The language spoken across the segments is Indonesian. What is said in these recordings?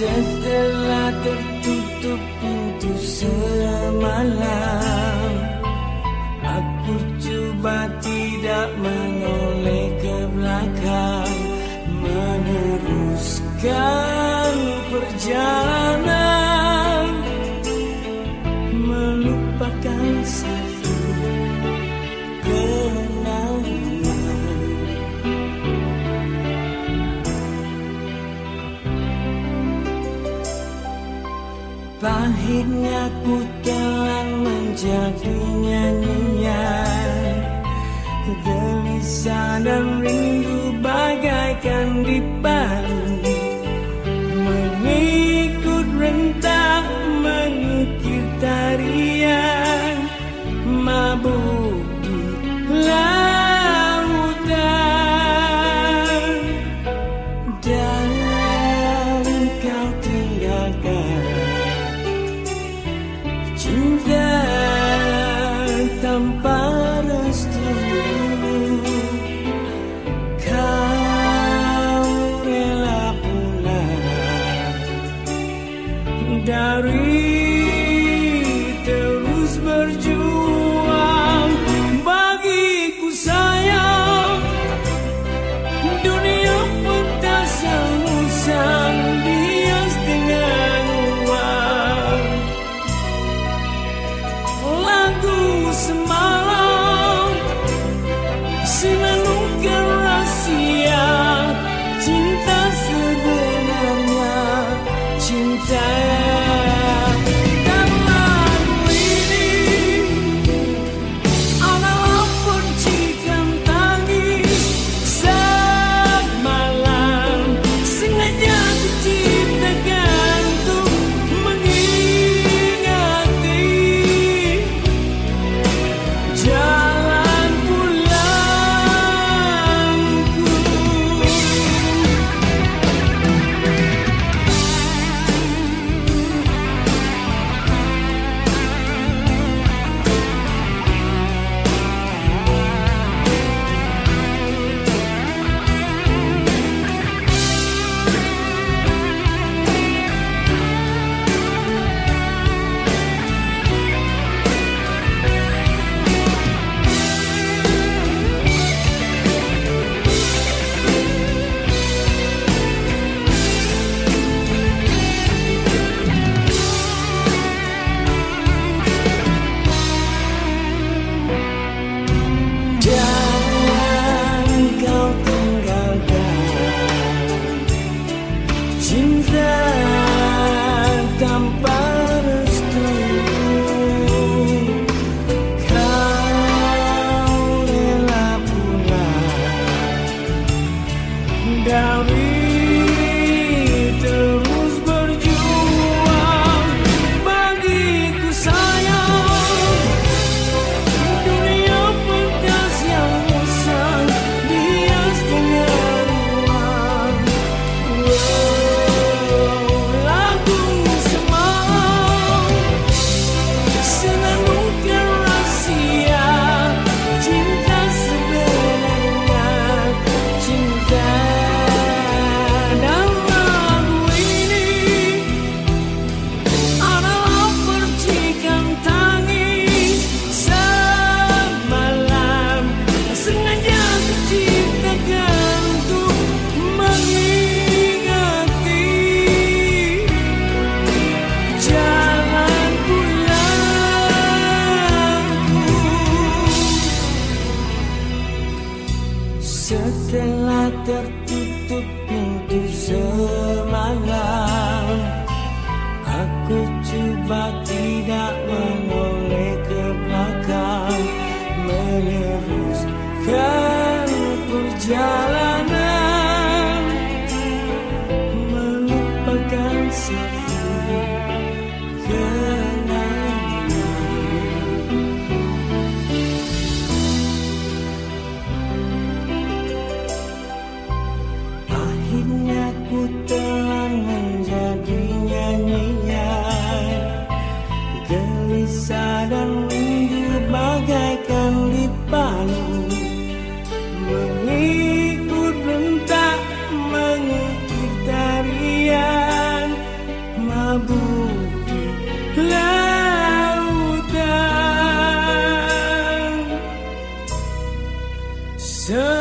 Setelah tertutup pintu semalam Aku coba tidak menoleh ke belakang Meneruskan perjalanan.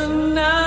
now.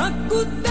Aku tak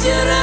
cerah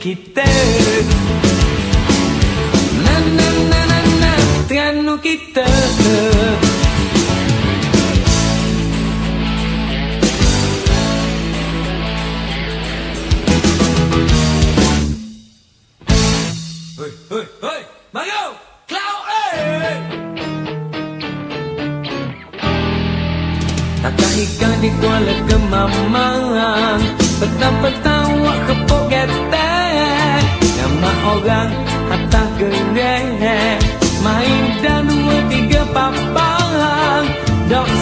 切ってるななななな突き抜きってる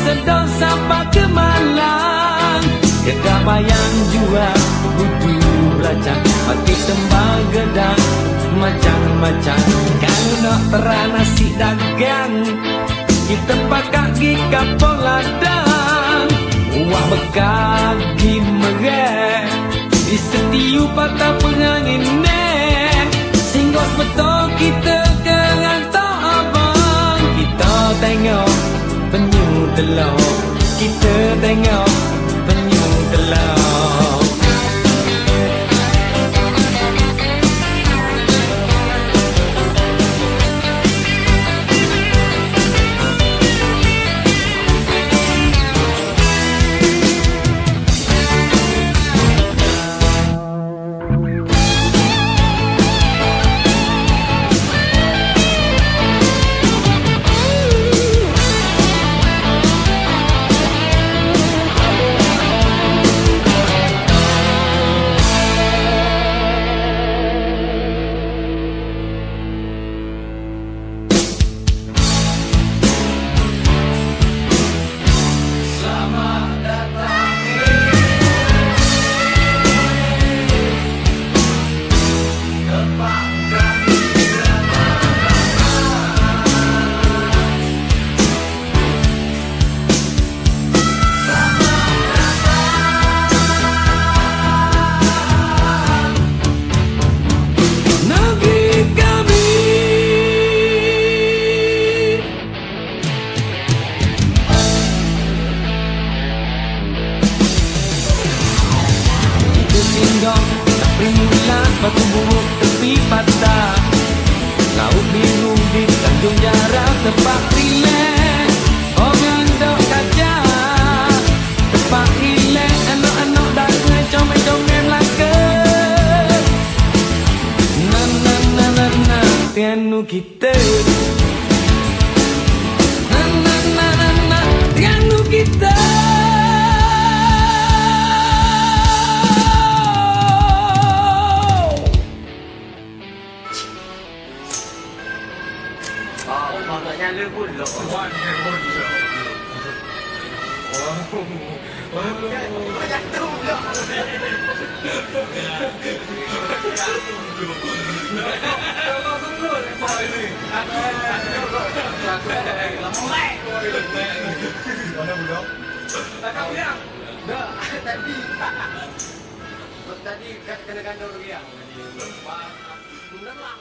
Sedok sampai ke Malang Kedai bayang jual budu belacang Mati tembang gedang macam-macam. Kalau nak terang nasi dagang Kita pakai gi kapal ladang. Wak bekagi mereh Di setiu patah pengangin nek Singgos betul kita ke ngantok abang. Kita tengok telaw Kita tengok penyung telaw que te pula. Tadi Tadi kena kandung dia. Benar lah.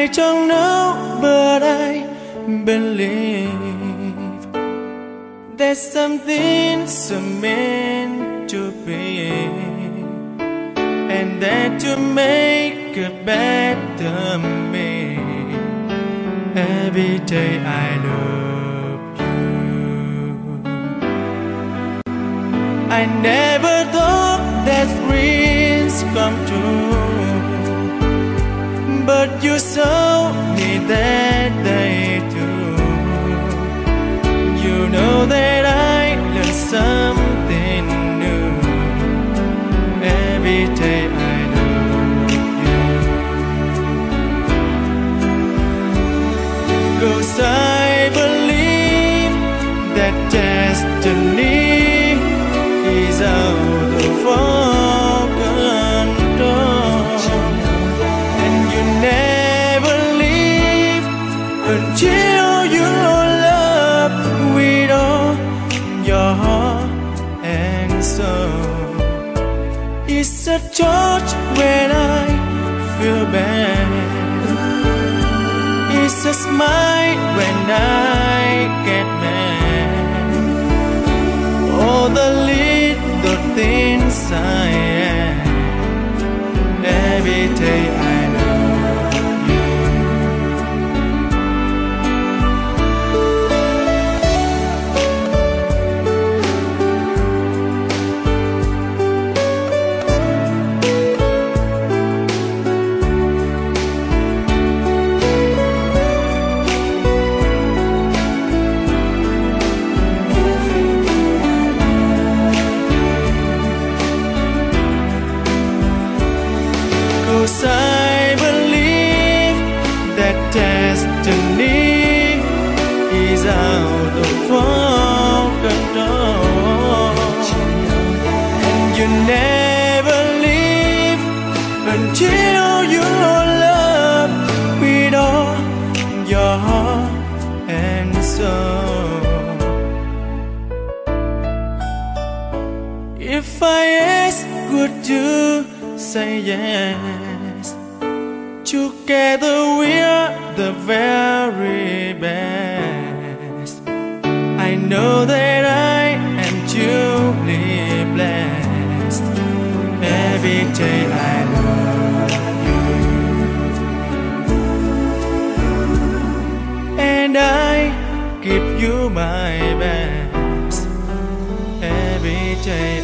I don't know, but I believe that something's meant to be, and that to make a better me. Every day I love you. I never thought that dreams come true hurt you so need them sun. Say yes? Together we're the very best. I know that I am truly blessed. Every day I love you, and I give you my best. Every day